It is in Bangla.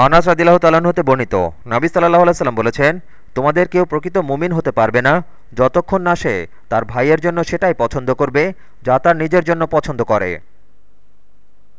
আনাস রাদিল্লাহ তালান হতে বর্ণিত, নাবি সাল্লাহ আলাইসাল্লাম বলেছেন, তোমাদের কেউ প্রকৃত মুমিন হতে পারবে না, যতক্ষণ না সে তার ভাইয়ের জন্য সেটাই পছন্দ করবে, যা তার নিজের জন্য পছন্দ করে।